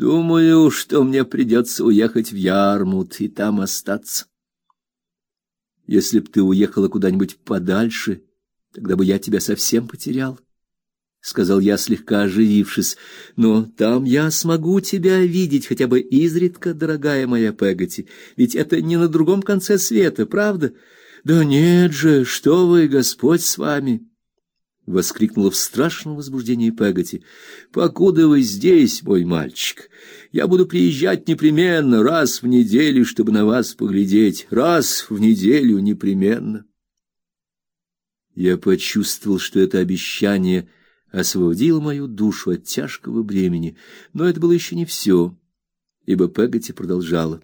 Думаю, что мне придется уехать в Ярмут и там остаться. Если б ты уехала куда-нибудь подальше, тогда бы я тебя совсем потерял, сказал я, слегка оживившись. Но там я смогу тебя видеть хотя бы изредка, дорогая моя Пегати, ведь это не на другом конце света, правда? Да нет же, что вы, Господь с вами воскликнула в страшном возбуждении Пегати. Покуда вы здесь, мой мальчик, я буду приезжать непременно раз в неделю, чтобы на вас поглядеть, раз в неделю непременно. Я почувствовал, что это обещание освободило мою душу от тяжкого бремени, но это было еще не все, ибо Пегати продолжала: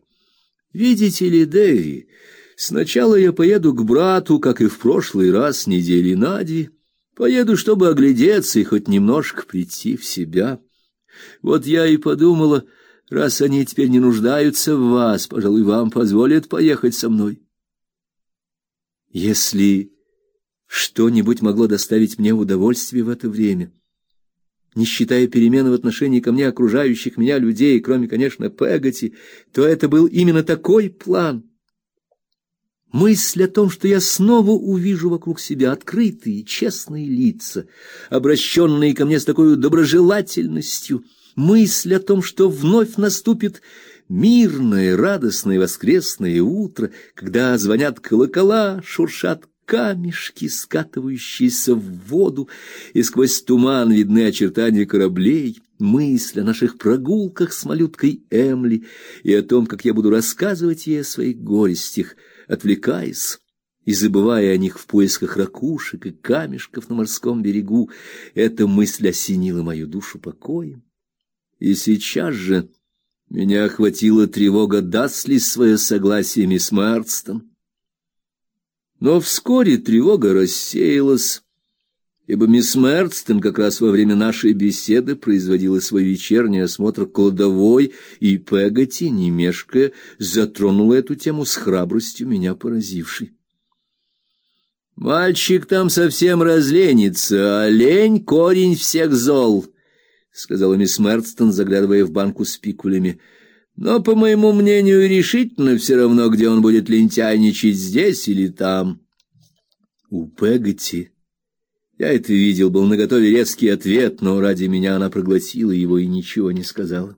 "Видите ли, Дэви, сначала я поеду к брату, как и в прошлый раз, недели на две, Поеду, чтобы оглядеться и хоть немножко прийти в себя. Вот я и подумала, раз они теперь не нуждаются в вас, пожалуй, вам позволят поехать со мной. Если что-нибудь могло доставить мне удовольствие в это время, не считая перемен в отношении ко мне окружающих меня людей, кроме, конечно, Пегати, то это был именно такой план — Мысль о том, что я снова увижу вокруг себя открытые, честные лица, обращенные ко мне с такой доброжелательностью, мысль о том, что вновь наступит мирное, радостное воскресное утро, когда звонят колокола, шуршат камешки, скатывающиеся в воду, и сквозь туман видны очертания кораблей, мысль о наших прогулках с малюткой Эмли и о том, как я буду рассказывать ей о своих горестях — отвлекаясь и забывая о них в поисках ракушек и камешков на морском берегу, эта мысль осенила мою душу покоем. И сейчас же меня охватила тревога, даст ли свое согласие мисс Марстон. Но вскоре тревога рассеялась, ибо мисс Мерстон как раз во время нашей беседы производила свой вечерний осмотр кладовой, и Пегати, не мешкая, затронула эту тему с храбростью меня поразившей. Мальчик там совсем разленится, а лень корень всех зол, сказала мисс Мерстон, заглядывая в банку с пикулями. Но по моему мнению, решительно все равно, где он будет лентяйничать здесь или там. У Пегати я это видел, был наготове резкий ответ, но ради меня она проглотила его и ничего не сказала.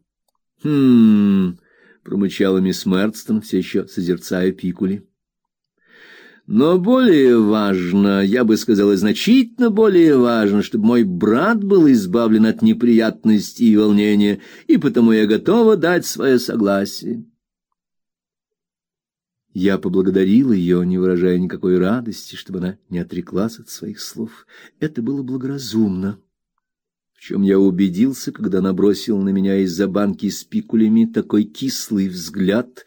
Хм, промычала мисс Мерстон, все еще созерцая пикули. Но более важно, я бы сказала, значительно более важно, чтобы мой брат был избавлен от неприятностей и волнения, и потому я готова дать свое согласие. Я поблагодарил ее, не выражая никакой радости, чтобы она не отреклась от своих слов. Это было благоразумно. В чем я убедился, когда она бросила на меня из-за банки с пикулями такой кислый взгляд,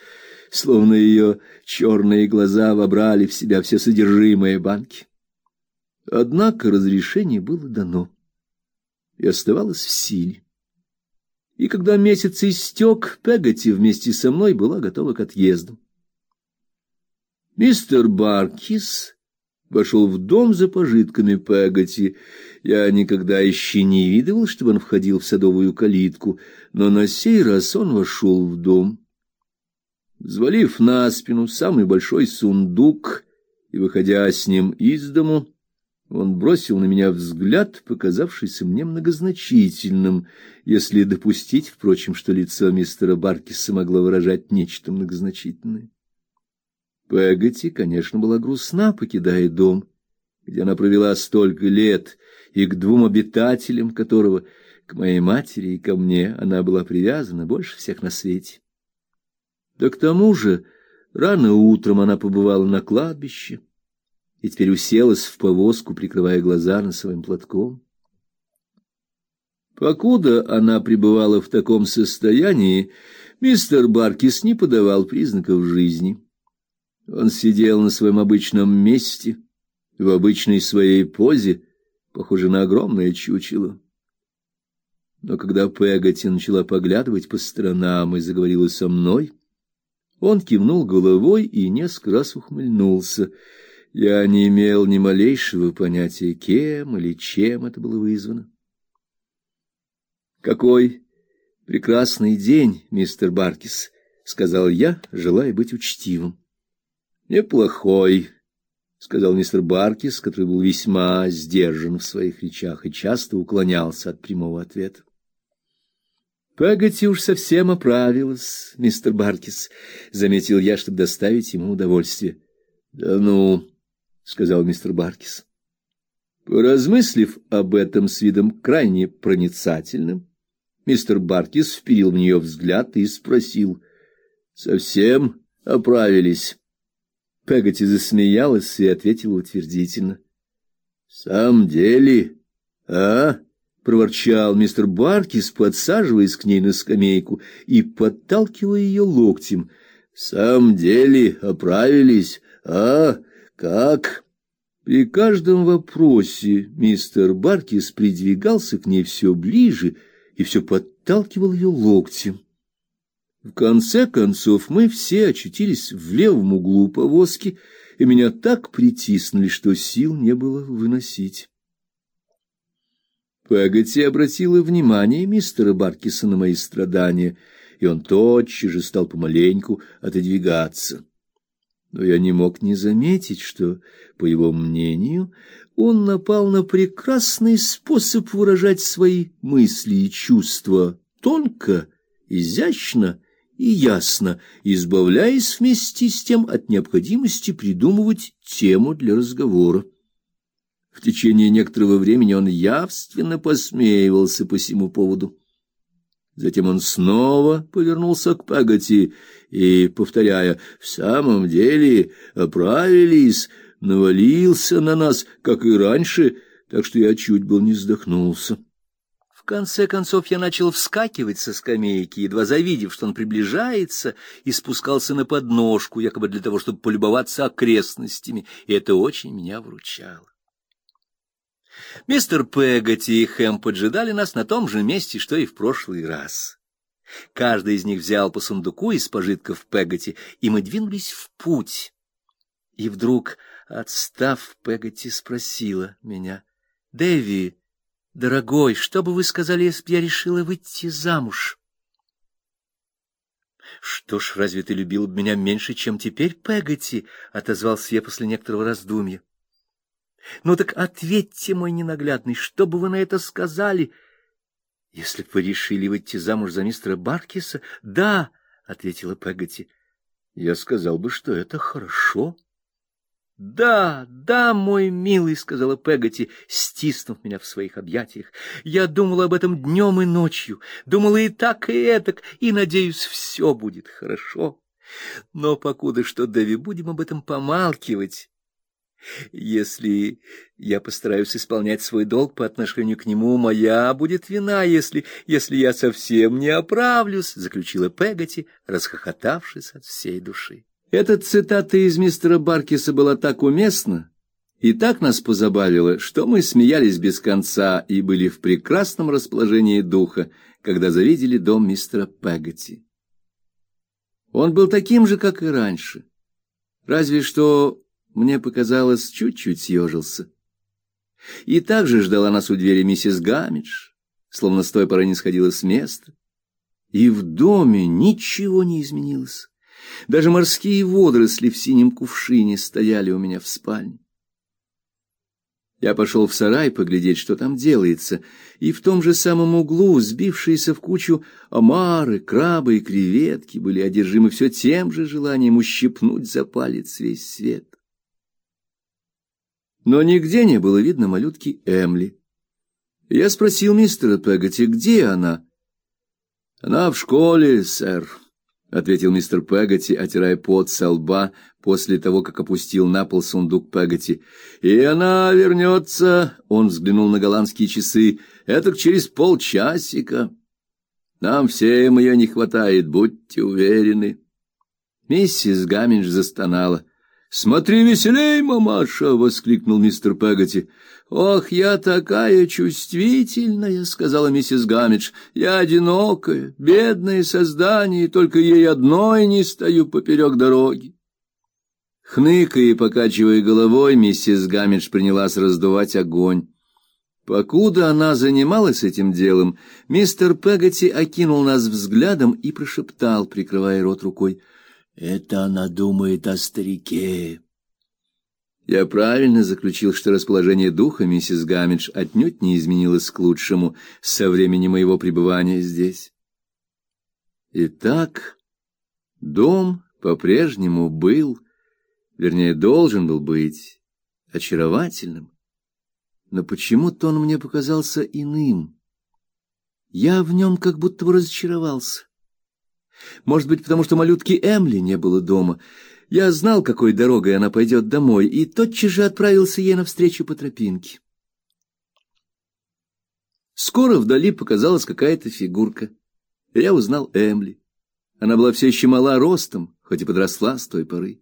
словно ее черные глаза вобрали в себя все содержимое банки. Однако разрешение было дано и оставалось в силе. И когда месяц истек, Пегати вместе со мной была готова к отъезду. Мистер Баркис вошел в дом за пожитками Пегати. Я никогда еще не видывал, чтобы он входил в садовую калитку, но на сей раз он вошел в дом. Взвалив на спину самый большой сундук и выходя с ним из дому, он бросил на меня взгляд, показавшийся мне многозначительным, если допустить, впрочем, что лицо мистера Баркиса могло выражать нечто многозначительное. Пегати, конечно, была грустна, покидая дом, где она провела столько лет, и к двум обитателям которого, к моей матери и ко мне, она была привязана больше всех на свете. Да к тому же, рано утром она побывала на кладбище и теперь уселась в повозку, прикрывая глаза носовым платком. Покуда она пребывала в таком состоянии, мистер Баркис не подавал признаков жизни. Он сидел на своем обычном месте, в обычной своей позе, похоже на огромное чучело. Но когда Пегати начала поглядывать по сторонам и заговорила со мной, он кивнул головой и несколько раз ухмыльнулся. Я не имел ни малейшего понятия, кем или чем это было вызвано. Какой Прекрасный день, мистер Баркис, сказал я, желая быть учтивым. Неплохой, сказал мистер Баркис, который был весьма сдержан в своих речах и часто уклонялся от прямого ответа. Пегати уж совсем оправилась, мистер Баркис, заметил я, чтобы доставить ему удовольствие. Да ну, сказал мистер Баркис. Поразмыслив об этом с видом крайне проницательным, мистер Баркис вперил в нее взгляд и спросил: "Совсем оправились?" Пегати засмеялась и ответила утвердительно: "В самом деле, а?" проворчал мистер Баркис, подсаживаясь к ней на скамейку и подталкивая ее локтем. "В самом деле оправились, а? Как?" При каждом вопросе мистер Баркис придвигался к ней все ближе и все подталкивал ее локтем. В конце концов мы все очутились в левом углу повозки, и меня так притиснули, что сил не было выносить. Пегати обратила внимание мистера Баркиса на мои страдания, и он тотчас же стал помаленьку отодвигаться. Но я не мог не заметить, что, по его мнению, он напал на прекрасный способ выражать свои мысли и чувства тонко, изящно и ясно, избавляясь вместе с тем от необходимости придумывать тему для разговора. В течение некоторого времени он явственно посмеивался по сему поводу. Затем он снова повернулся к Пагати и, повторяя «в самом деле оправились», навалился на нас, как и раньше, так что я чуть был не вздохнулся. В конце концов я начал вскакивать со скамейки, едва завидев, что он приближается, и спускался на подножку, якобы для того, чтобы полюбоваться окрестностями, и это очень меня вручало. Мистер Пегати и Хэм поджидали нас на том же месте, что и в прошлый раз. Каждый из них взял по сундуку из пожитков Пегати, и мы двинулись в путь. И вдруг, отстав, Пегати спросила меня: "Дэви, дорогой, что бы вы сказали, если бы я решила выйти замуж?" Что ж, разве ты любил бы меня меньше, чем теперь, Пегати? отозвался я после некоторого раздумья. Ну так ответьте, мой ненаглядный, что бы вы на это сказали? Если бы вы решили выйти замуж за мистера Баркиса? Да, ответила Пегати. Я сказал бы, что это хорошо. Да, да, мой милый, сказала Пегати, стиснув меня в своих объятиях. Я думала об этом днем и ночью, думала и так, и этак, и надеюсь, все будет хорошо. Но покуда что, Дэви, будем об этом помалкивать. Если я постараюсь исполнять свой долг по отношению к нему, моя будет вина, если если я совсем не оправлюсь, заключила Пегати, расхохотавшись от всей души. Эта цитата из мистера Баркиса была так уместна и так нас позабавила, что мы смеялись без конца и были в прекрасном расположении духа, когда завидели дом мистера Пегати. Он был таким же, как и раньше. Разве что мне показалось, чуть-чуть съежился. И также ждала нас у двери миссис Гамидж, словно с той поры не сходила с места. И в доме ничего не изменилось. Даже морские водоросли в синем кувшине стояли у меня в спальне. Я пошел в сарай поглядеть, что там делается, и в том же самом углу сбившиеся в кучу омары, крабы и креветки были одержимы все тем же желанием ущипнуть за палец весь свет но нигде не было видно малютки Эмли. Я спросил мистера Пегати, где она. Она в школе, сэр, ответил мистер Пегати, отирая пот со лба после того, как опустил на пол сундук Пегати. И она вернется, он взглянул на голландские часы, это через полчасика. Нам всем ее не хватает, будьте уверены. Миссис Гаммидж застонала. Смотри веселей, мамаша, воскликнул мистер Пегати. Ох, я такая чувствительная, сказала миссис Гамидж. Я одинокая, бедное создание, только ей одной не стою поперек дороги. Хныкая и покачивая головой, миссис Гамидж принялась раздувать огонь. Покуда она занималась этим делом, мистер Пегати окинул нас взглядом и прошептал, прикрывая рот рукой: "Это она думает о старике". Я правильно заключил, что расположение духа миссис Гамидж отнюдь не изменилось к лучшему со времени моего пребывания здесь. Итак, дом по-прежнему был, вернее, должен был быть очаровательным но почему-то он мне показался иным. Я в нем как будто разочаровался. Может быть, потому что малютки Эмли не было дома. Я знал, какой дорогой она пойдет домой, и тотчас же отправился ей навстречу по тропинке. Скоро вдали показалась какая-то фигурка. Я узнал Эмли. Она была все еще мала ростом, хоть и подросла с той поры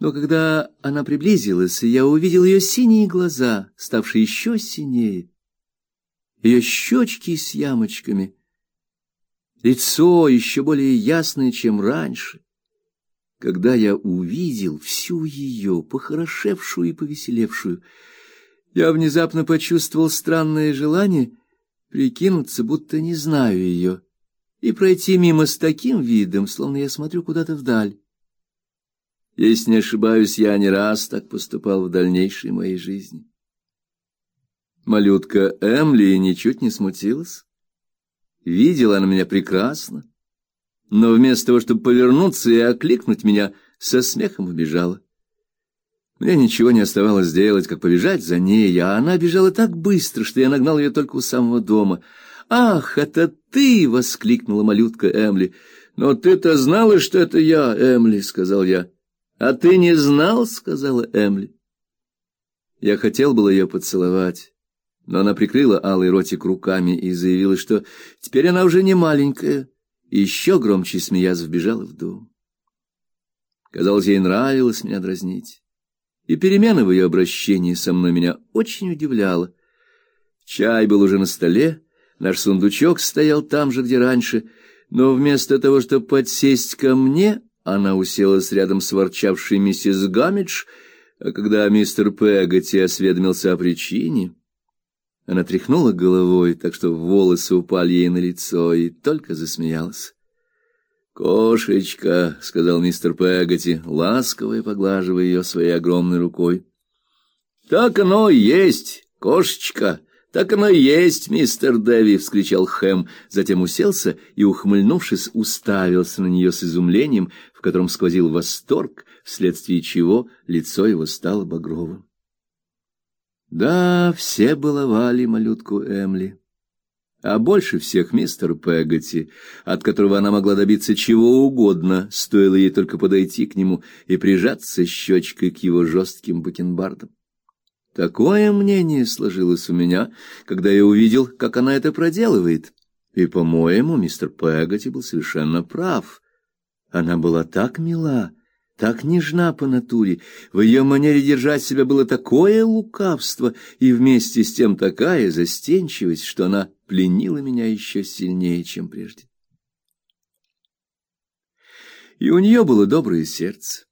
но когда она приблизилась, я увидел ее синие глаза, ставшие еще синее, ее щечки с ямочками, лицо еще более ясное, чем раньше. Когда я увидел всю ее, похорошевшую и повеселевшую, я внезапно почувствовал странное желание прикинуться, будто не знаю ее, и пройти мимо с таким видом, словно я смотрю куда-то вдаль. Если не ошибаюсь, я не раз так поступал в дальнейшей моей жизни. Малютка Эмли ничуть не смутилась. Видела она меня прекрасно, но вместо того, чтобы повернуться и окликнуть меня, со смехом убежала. Мне ничего не оставалось сделать, как побежать за ней, а она бежала так быстро, что я нагнал ее только у самого дома. «Ах, это ты!» — воскликнула малютка Эмли. «Но ты-то знала, что это я, Эмли», — сказал я. А ты не знал, сказала Эмли. Я хотел было ее поцеловать, но она прикрыла алый ротик руками и заявила, что теперь она уже не маленькая, и еще громче смеясь вбежала в дом. Казалось, ей нравилось меня дразнить. И перемена в ее обращении со мной меня очень удивляла. Чай был уже на столе, наш сундучок стоял там же, где раньше, но вместо того, чтобы подсесть ко мне, она уселась рядом с ворчавшей миссис Гамидж, а когда мистер Пегати осведомился о причине, она тряхнула головой, так что волосы упали ей на лицо, и только засмеялась. «Кошечка», — сказал мистер Пегати, ласково поглаживая ее своей огромной рукой. «Так оно и есть, кошечка», так оно и есть, мистер Дэви, вскричал Хэм, затем уселся и, ухмыльнувшись, уставился на нее с изумлением, в котором сквозил восторг, вследствие чего лицо его стало багровым. Да, все баловали малютку Эмли, а больше всех мистер Пегати, от которого она могла добиться чего угодно, стоило ей только подойти к нему и прижаться щечкой к его жестким бакенбардам. Такое мнение сложилось у меня, когда я увидел, как она это проделывает. И, по-моему, мистер Пегати был совершенно прав. Она была так мила, так нежна по натуре, в ее манере держать себя было такое лукавство и вместе с тем такая застенчивость, что она пленила меня еще сильнее, чем прежде. И у нее было доброе сердце.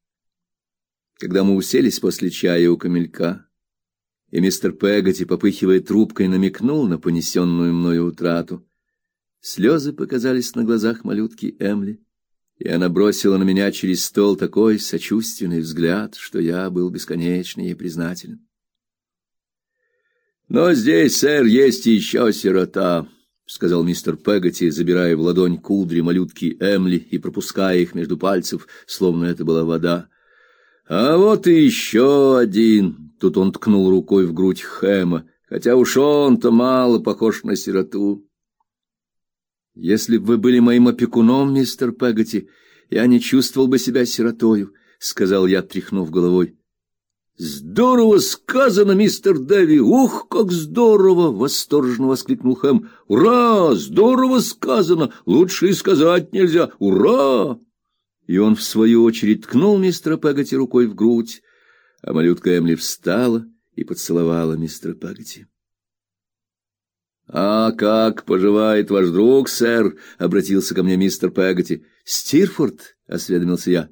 Когда мы уселись после чая у камелька, и мистер Пегати, попыхивая трубкой, намекнул на понесенную мною утрату. Слезы показались на глазах малютки Эмли, и она бросила на меня через стол такой сочувственный взгляд, что я был бесконечно ей признателен. Но здесь, сэр, есть еще сирота, сказал мистер Пегати, забирая в ладонь кудри малютки Эмли и пропуская их между пальцев, словно это была вода. А вот и еще один. Тут он ткнул рукой в грудь Хэма, хотя уж он-то мало похож на сироту. Если бы вы были моим опекуном, мистер Пегати, я не чувствовал бы себя сиротою, сказал я, тряхнув головой. Здорово сказано, мистер Дэви. Ух, как здорово, восторженно воскликнул Хэм. Ура! Здорово сказано. Лучше и сказать нельзя. Ура! И он в свою очередь ткнул мистера Пегати рукой в грудь а малютка Эмли встала и поцеловала мистера Пагати. «А как поживает ваш друг, сэр?» — обратился ко мне мистер Пегати. «Стирфорд?» — осведомился я.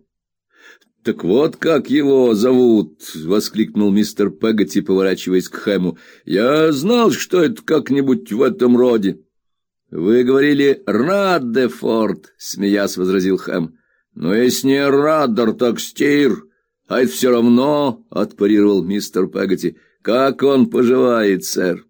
Так вот как его зовут, воскликнул мистер Пегати, поворачиваясь к Хэму. Я знал, что это как-нибудь в этом роде. Вы говорили Раддефорд, смеясь возразил Хэм. Но если не Раддер, так Стир. А это все равно, отпарировал мистер Пегати. Как он поживает, сэр?